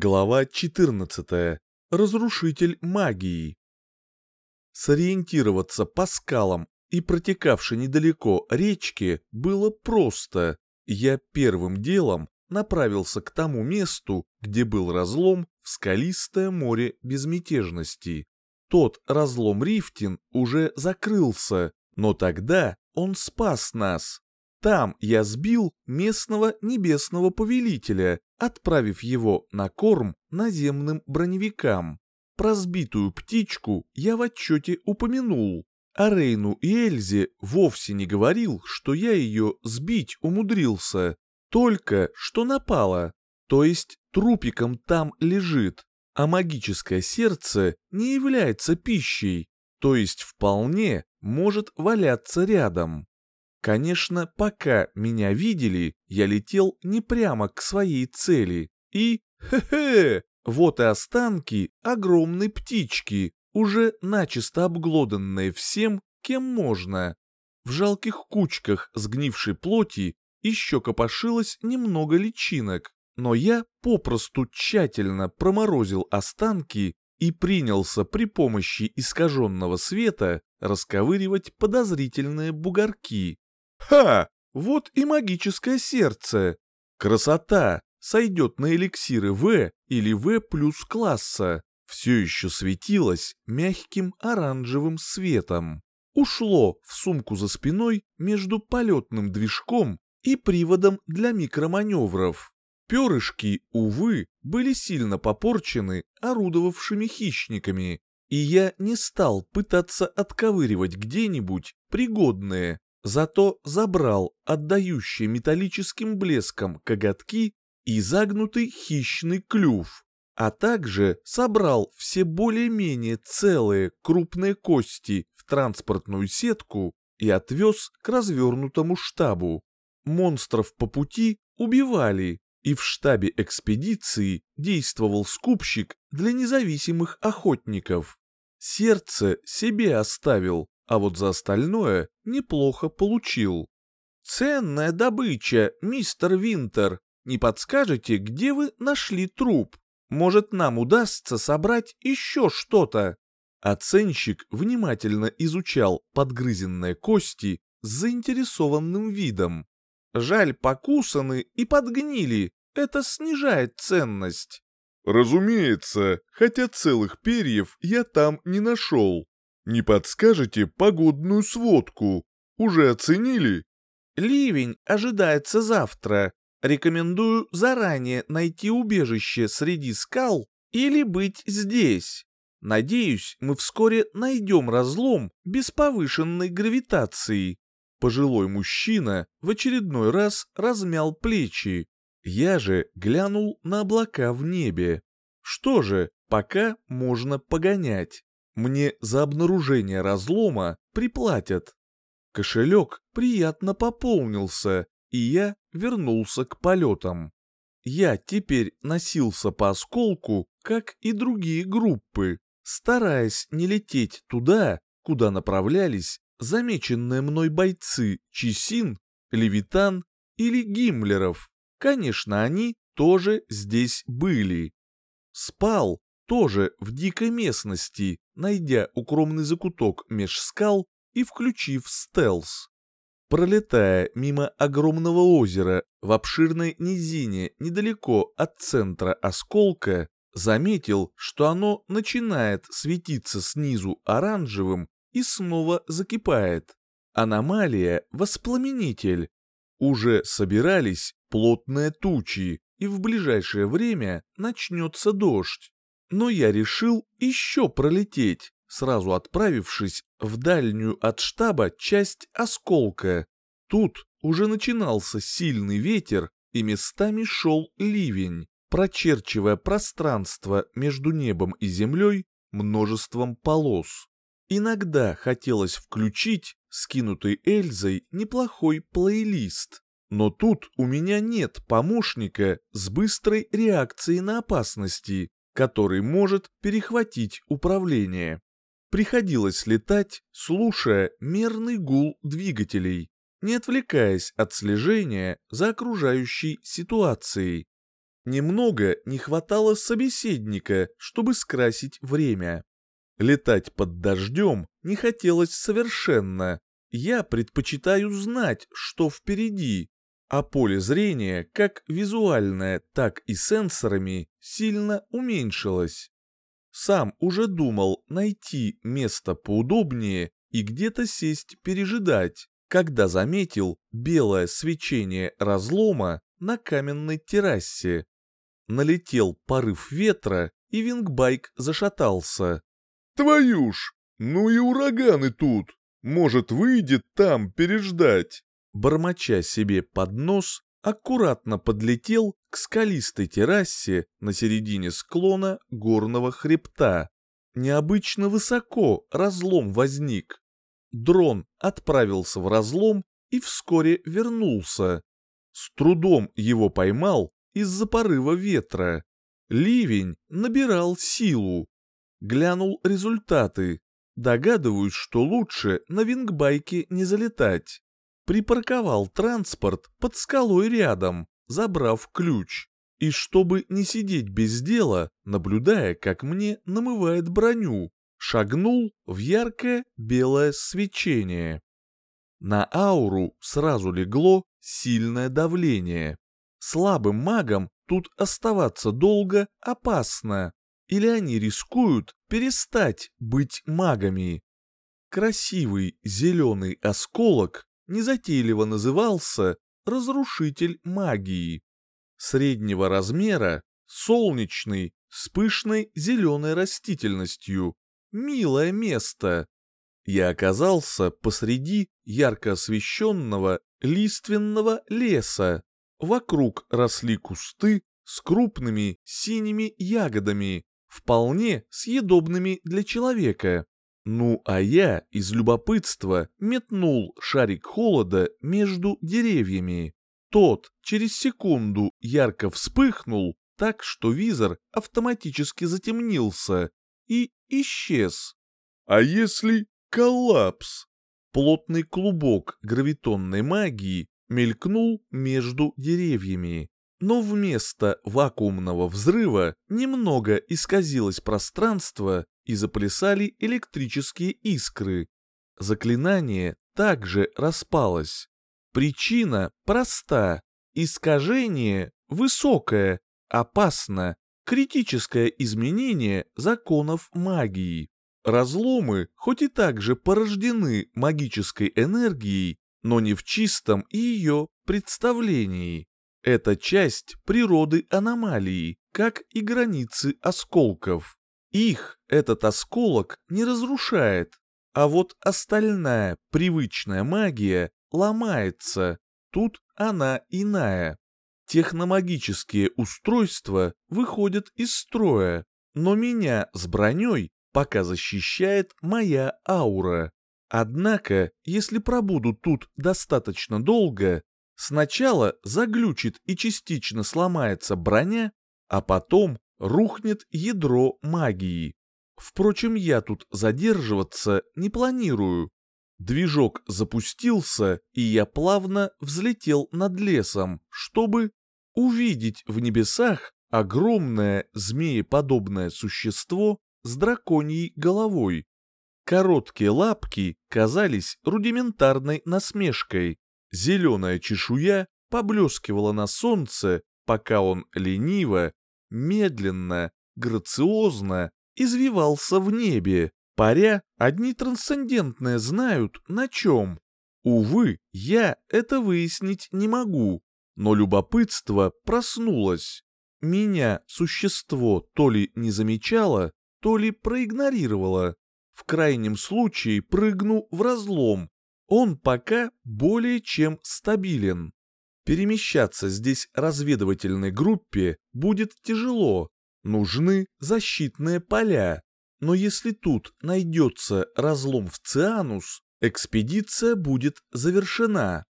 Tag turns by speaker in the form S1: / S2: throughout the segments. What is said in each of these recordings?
S1: Глава 14. Разрушитель магии. Сориентироваться по скалам и протекавшей недалеко речке было просто. Я первым делом направился к тому месту, где был разлом в скалистое море безмятежности. Тот разлом Рифтин уже закрылся, но тогда он спас нас. Там я сбил местного небесного повелителя, отправив его на корм наземным броневикам. Про сбитую птичку я в отчете упомянул, а Рейну и Эльзе вовсе не говорил, что я ее сбить умудрился, только что напала, то есть трупиком там лежит, а магическое сердце не является пищей, то есть вполне может валяться рядом. Конечно, пока меня видели, я летел не прямо к своей цели. И, хе-хе, вот и останки огромной птички, уже начисто обглоданные всем, кем можно. В жалких кучках сгнившей плоти еще копошилось немного личинок, но я попросту тщательно проморозил останки и принялся при помощи искаженного света расковыривать подозрительные бугорки. Ха! Вот и магическое сердце. Красота! Сойдет на эликсиры В или В плюс класса. Все еще светилось мягким оранжевым светом. Ушло в сумку за спиной между полетным движком и приводом для микроманевров. Перышки, увы, были сильно попорчены орудовавшими хищниками, и я не стал пытаться отковыривать где-нибудь пригодные, зато забрал отдающие металлическим блеском коготки и загнутый хищный клюв, а также собрал все более-менее целые крупные кости в транспортную сетку и отвез к развернутому штабу. Монстров по пути убивали, и в штабе экспедиции действовал скупщик для независимых охотников. Сердце себе оставил, а вот за остальное неплохо получил. «Ценная добыча, мистер Винтер. Не подскажете, где вы нашли труп? Может, нам удастся собрать еще что-то?» Оценщик внимательно изучал подгрызенные кости с заинтересованным видом. «Жаль, покусаны и подгнили. Это снижает ценность».
S2: «Разумеется, хотя целых перьев я там не нашел», не подскажете погодную сводку? Уже оценили?
S1: Ливень ожидается завтра. Рекомендую заранее найти убежище среди скал или быть здесь. Надеюсь, мы вскоре найдем разлом без повышенной гравитации. Пожилой мужчина в очередной раз размял плечи. Я же глянул на облака в небе. Что же, пока можно погонять. Мне за обнаружение разлома приплатят. Кошелек приятно пополнился, и я вернулся к полетам. Я теперь носился по осколку, как и другие группы, стараясь не лететь туда, куда направлялись замеченные мной бойцы Чесин, Левитан или Гиммлеров. Конечно, они тоже здесь были. Спал тоже в дикой местности, найдя укромный закуток меж скал и включив стелс. Пролетая мимо огромного озера в обширной низине недалеко от центра осколка, заметил, что оно начинает светиться снизу оранжевым и снова закипает. Аномалия – воспламенитель. Уже собирались плотные тучи, и в ближайшее время начнется дождь но я решил еще пролететь, сразу отправившись в дальнюю от штаба часть осколка. Тут уже начинался сильный ветер и местами шел ливень, прочерчивая пространство между небом и землей множеством полос. Иногда хотелось включить скинутый Эльзой неплохой плейлист, но тут у меня нет помощника с быстрой реакцией на опасности, который может перехватить управление. Приходилось летать, слушая мерный гул двигателей, не отвлекаясь от слежения за окружающей ситуацией. Немного не хватало собеседника, чтобы скрасить время. Летать под дождем не хотелось совершенно. Я предпочитаю знать, что впереди, а поле зрения, как визуальное, так и сенсорами, сильно уменьшилось. Сам уже думал найти место поудобнее и где-то сесть пережидать, когда заметил белое свечение разлома на каменной террасе. Налетел порыв ветра, и вингбайк зашатался.
S2: «Твою ж! Ну и ураганы тут! Может, выйдет там переждать?»
S1: Бормоча себе под нос, аккуратно подлетел к скалистой террасе на середине склона горного хребта. Необычно высоко разлом возник. Дрон отправился в разлом и вскоре вернулся. С трудом его поймал из-за порыва ветра. Ливень набирал силу. Глянул результаты. Догадываюсь, что лучше на вингбайке не залетать. Припарковал транспорт под скалой рядом, забрав ключ. И чтобы не сидеть без дела, наблюдая, как мне намывает броню, шагнул в яркое белое свечение. На ауру сразу легло сильное давление. Слабым магам тут оставаться долго опасно или они рискуют перестать быть магами. Красивый зеленый осколок незатейливо назывался «разрушитель магии». Среднего размера, солнечный, с пышной зеленой растительностью. Милое место. Я оказался посреди ярко освещенного лиственного леса. Вокруг росли кусты с крупными синими ягодами, вполне съедобными для человека. Ну а я из любопытства метнул шарик холода между деревьями. Тот через секунду ярко вспыхнул, так что визор автоматически затемнился и исчез.
S2: А если коллапс?
S1: Плотный клубок гравитонной магии мелькнул между деревьями но вместо вакуумного взрыва немного исказилось пространство и заплясали электрические искры. Заклинание также распалось. Причина проста. Искажение высокое, опасно, критическое изменение законов магии. Разломы хоть и также порождены магической энергией, но не в чистом ее представлении. Это часть природы аномалии, как и границы осколков. Их этот осколок не разрушает, а вот остальная привычная магия ломается. Тут она иная. Техномагические устройства выходят из строя, но меня с броней пока защищает моя аура. Однако, если пробуду тут достаточно долго, Сначала заглючит и частично сломается броня, а потом рухнет ядро магии. Впрочем, я тут задерживаться не планирую. Движок запустился, и я плавно взлетел над лесом, чтобы увидеть в небесах огромное змееподобное существо с драконьей головой. Короткие лапки казались рудиментарной насмешкой, Зеленая чешуя поблескивала на солнце, пока он лениво, медленно, грациозно извивался в небе, паря одни трансцендентные знают на чем. Увы, я это выяснить не могу, но любопытство проснулось. Меня существо то ли не замечало, то ли проигнорировало. В крайнем случае прыгну в разлом, он пока более чем стабилен. Перемещаться здесь разведывательной группе будет тяжело, нужны защитные поля. Но если тут найдется разлом в Цианус, экспедиция будет завершена.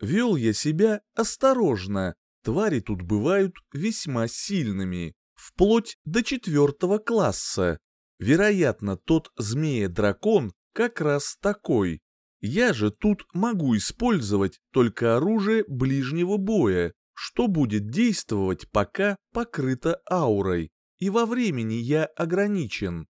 S1: Вел я себя осторожно, твари тут бывают весьма сильными, вплоть до четвертого класса. Вероятно, тот змея-дракон как раз такой. Я же тут могу использовать только оружие ближнего боя, что будет действовать, пока покрыто аурой, и во времени я ограничен.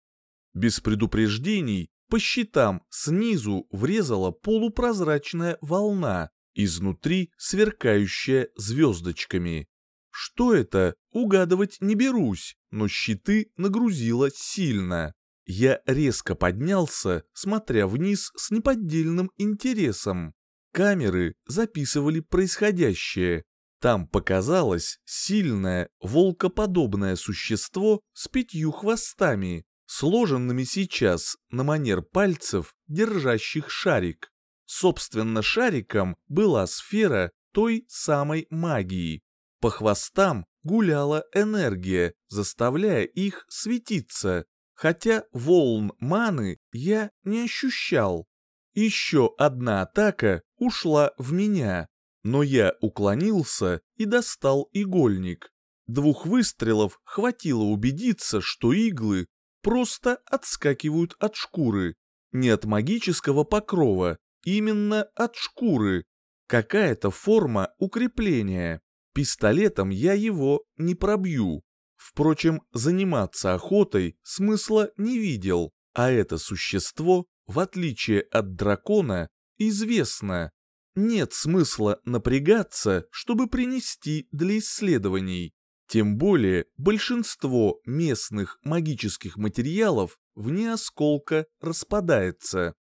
S1: Без предупреждений по щитам снизу врезала полупрозрачная волна, изнутри сверкающая звездочками. Что это, угадывать не берусь, но щиты нагрузило сильно. Я резко поднялся, смотря вниз с неподдельным интересом. Камеры записывали происходящее. Там показалось сильное волкоподобное существо с пятью хвостами, сложенными сейчас на манер пальцев, держащих шарик. Собственно, шариком была сфера той самой магии. По хвостам гуляла энергия, заставляя их светиться, хотя волн маны я не ощущал. Еще одна атака ушла в меня, но я уклонился и достал игольник. Двух выстрелов хватило убедиться, что иглы просто отскакивают от шкуры. Не от магического покрова, именно от шкуры. Какая-то форма укрепления. Пистолетом я его не пробью. Впрочем, заниматься охотой смысла не видел, а это существо, в отличие от дракона, известно. Нет смысла напрягаться, чтобы принести для исследований. Тем более большинство местных магических материалов вне осколка распадается.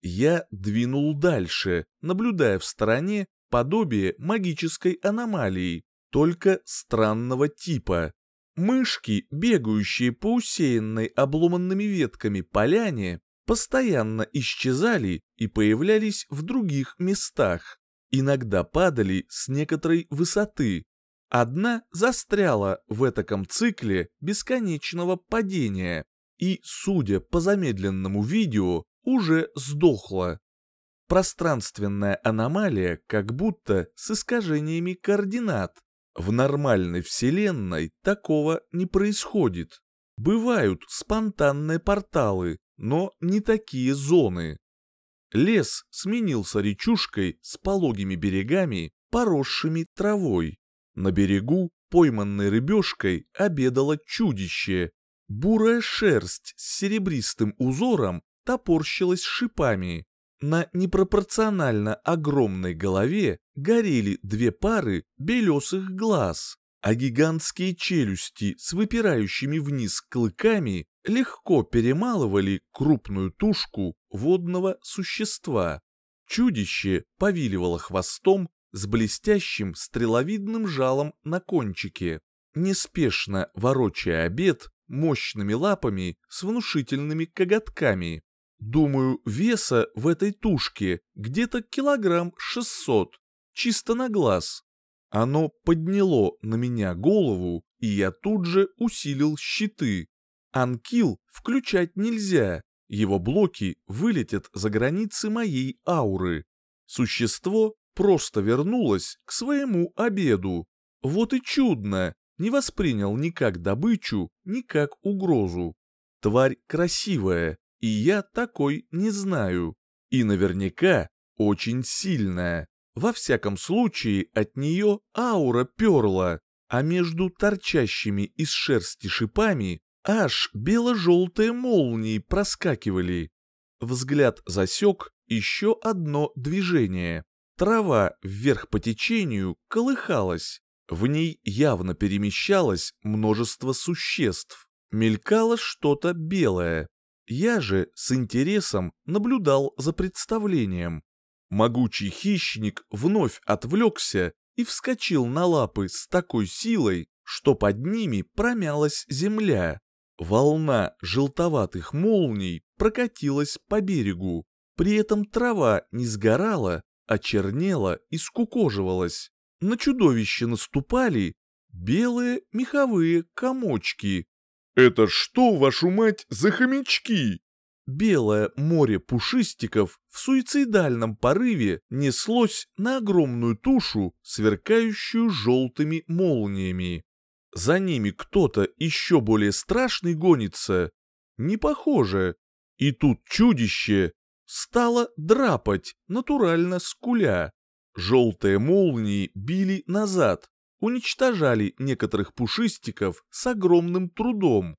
S1: Я двинул дальше, наблюдая в стороне подобие магической аномалии, только странного типа. Мышки, бегающие по усеянной обломанными ветками поляне, постоянно исчезали и появлялись в других местах. Иногда падали с некоторой высоты, Одна застряла в этом цикле бесконечного падения и, судя по замедленному видео, уже сдохла. Пространственная аномалия как будто с искажениями координат. В нормальной вселенной такого не происходит. Бывают спонтанные порталы, но не такие зоны. Лес сменился речушкой с пологими берегами, поросшими травой. На берегу, пойманной рыбешкой, обедало чудище. Бурая шерсть с серебристым узором топорщилась шипами. На непропорционально огромной голове горели две пары белесых глаз, а гигантские челюсти с выпирающими вниз клыками легко перемалывали крупную тушку водного существа. Чудище повиливало хвостом с блестящим стреловидным жалом на кончике, неспешно ворочая обед мощными лапами с внушительными коготками. Думаю, веса в этой тушке где-то килограмм шестьсот, чисто на глаз. Оно подняло на меня голову, и я тут же усилил щиты. Анкил включать нельзя, его блоки вылетят за границы моей ауры. Существо просто вернулась к своему обеду. Вот и чудно, не воспринял ни как добычу, ни как угрозу. Тварь красивая, и я такой не знаю. И наверняка очень сильная. Во всяком случае, от нее аура перла, а между торчащими из шерсти шипами аж бело-желтые молнии проскакивали. Взгляд засек еще одно движение. Трава вверх по течению колыхалась. В ней явно перемещалось множество существ. Мелькало что-то белое. Я же с интересом наблюдал за представлением. Могучий хищник вновь отвлекся и вскочил на лапы с такой силой, что под ними промялась земля. Волна желтоватых молний прокатилась по берегу. При этом трава не сгорала, очернела и скукоживалась. На чудовище наступали белые меховые комочки.
S2: «Это что, вашу мать, за хомячки?»
S1: Белое море пушистиков в суицидальном порыве неслось на огромную тушу, сверкающую желтыми молниями. За ними кто-то еще более страшный гонится. Не похоже. И тут чудище стала драпать, натурально скуля. Желтые молнии били назад, уничтожали некоторых пушистиков с огромным трудом.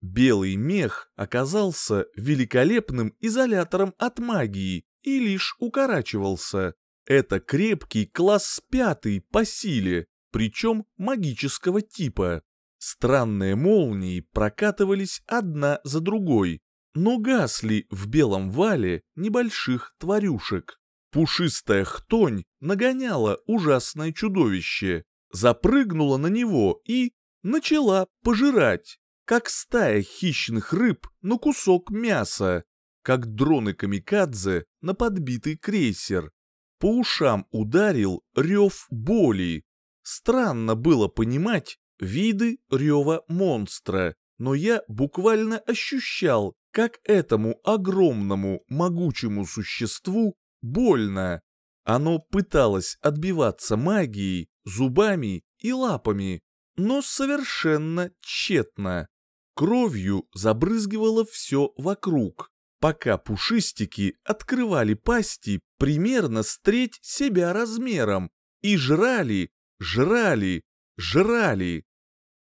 S1: Белый мех оказался великолепным изолятором от магии и лишь укорачивался. Это крепкий класс пятый по силе, причем магического типа. Странные молнии прокатывались одна за другой, но гасли в белом вале небольших тварюшек. Пушистая хтонь нагоняла ужасное чудовище, запрыгнула на него и начала пожирать, как стая хищных рыб на кусок мяса, как дроны-камикадзе на подбитый крейсер. По ушам ударил рев боли. Странно было понимать виды рева монстра, но я буквально ощущал, как этому огромному могучему существу больно. Оно пыталось отбиваться магией, зубами и лапами, но совершенно тщетно. Кровью забрызгивало все вокруг, пока пушистики открывали пасти примерно с треть себя размером и жрали, жрали, жрали.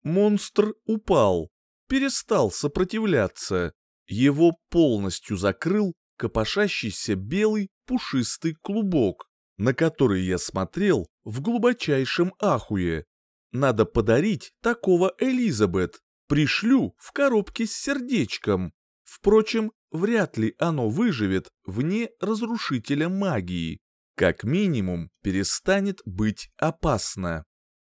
S1: Монстр упал, перестал сопротивляться. Его полностью закрыл копошащийся белый пушистый клубок, на который я смотрел в глубочайшем ахуе. Надо подарить такого Элизабет. Пришлю в коробке с сердечком. Впрочем, вряд ли оно выживет вне разрушителя магии. Как минимум, перестанет быть опасно.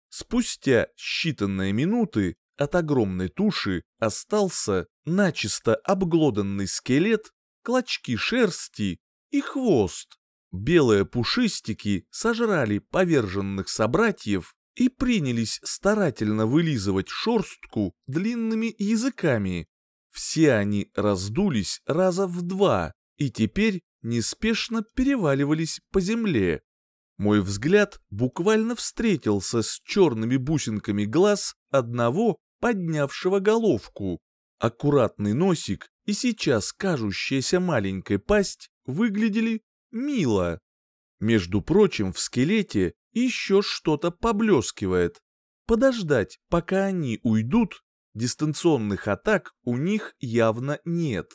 S1: Спустя считанные минуты от огромной туши остался начисто обглоданный скелет, клочки шерсти и хвост. Белые пушистики сожрали поверженных собратьев и принялись старательно вылизывать шорстку длинными языками. Все они раздулись раза в два и теперь неспешно переваливались по земле. Мой взгляд буквально встретился с черными бусинками глаз одного, поднявшего головку. Аккуратный носик и сейчас кажущаяся маленькая пасть выглядели мило. Между прочим, в скелете еще что-то поблескивает. Подождать, пока они уйдут, дистанционных атак у них явно нет.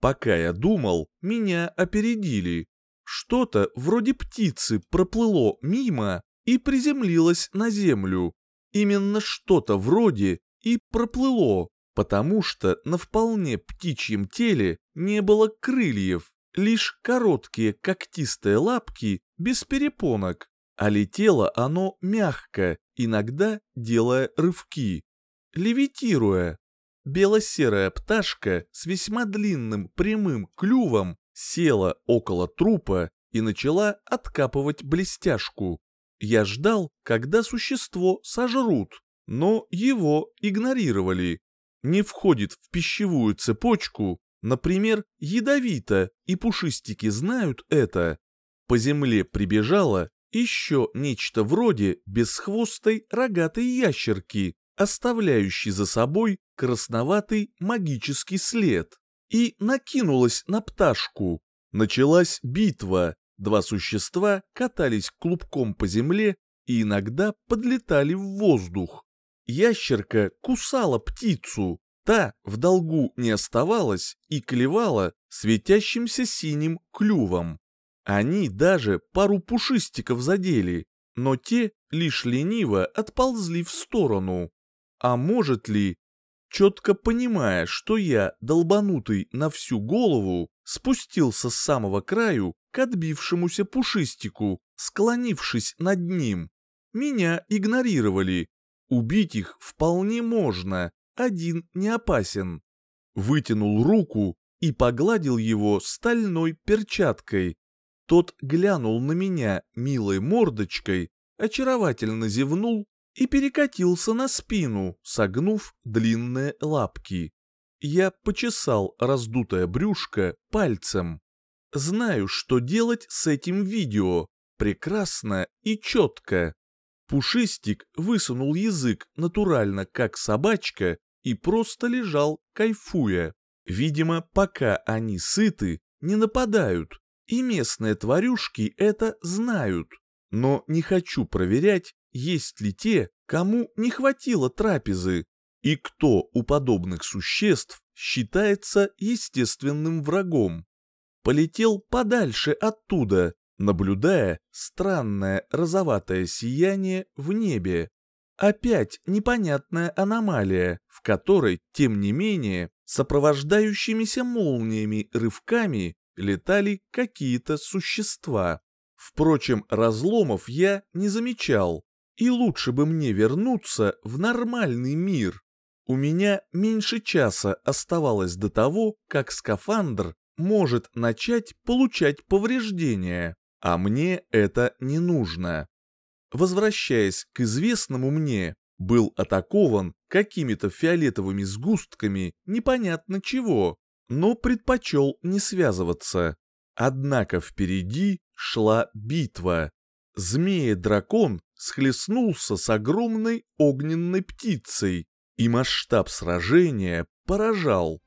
S1: Пока я думал, меня опередили. Что-то вроде птицы проплыло мимо и приземлилось на землю. Именно что-то вроде и проплыло, потому что на вполне птичьем теле не было крыльев, лишь короткие когтистые лапки без перепонок, а летело оно мягко, иногда делая рывки. Левитируя, бело-серая пташка с весьма длинным прямым клювом села около трупа и начала откапывать блестяшку. Я ждал, когда существо сожрут, но его игнорировали. Не входит в пищевую цепочку, например, ядовито, и пушистики знают это. По земле прибежало еще нечто вроде бесхвостой рогатой ящерки, оставляющей за собой красноватый магический след и накинулась на пташку. Началась битва. Два существа катались клубком по земле и иногда подлетали в воздух. Ящерка кусала птицу. Та в долгу не оставалась и клевала светящимся синим клювом. Они даже пару пушистиков задели, но те лишь лениво отползли в сторону. А может ли, четко понимая, что я, долбанутый на всю голову, спустился с самого краю к отбившемуся пушистику, склонившись над ним. Меня игнорировали. Убить их вполне можно, один не опасен. Вытянул руку и погладил его стальной перчаткой. Тот глянул на меня милой мордочкой, очаровательно зевнул и перекатился на спину, согнув длинные лапки. Я почесал раздутое брюшко пальцем. Знаю, что делать с этим видео. Прекрасно и четко. Пушистик высунул язык натурально, как собачка, и просто лежал, кайфуя. Видимо, пока они сыты, не нападают. И местные тварюшки это знают. Но не хочу проверять, есть ли те, кому не хватило трапезы, и кто у подобных существ считается естественным врагом. Полетел подальше оттуда, наблюдая странное розоватое сияние в небе. Опять непонятная аномалия, в которой, тем не менее, сопровождающимися молниями рывками летали какие-то существа. Впрочем, разломов я не замечал, и лучше бы мне вернуться в нормальный мир. У меня меньше часа оставалось до того, как скафандр может начать получать повреждения, а мне это не нужно. Возвращаясь к известному мне, был атакован какими-то фиолетовыми сгустками непонятно чего, но предпочел не связываться. Однако впереди шла битва. Змея-дракон схлестнулся с огромной огненной птицей, и масштаб сражения поражал.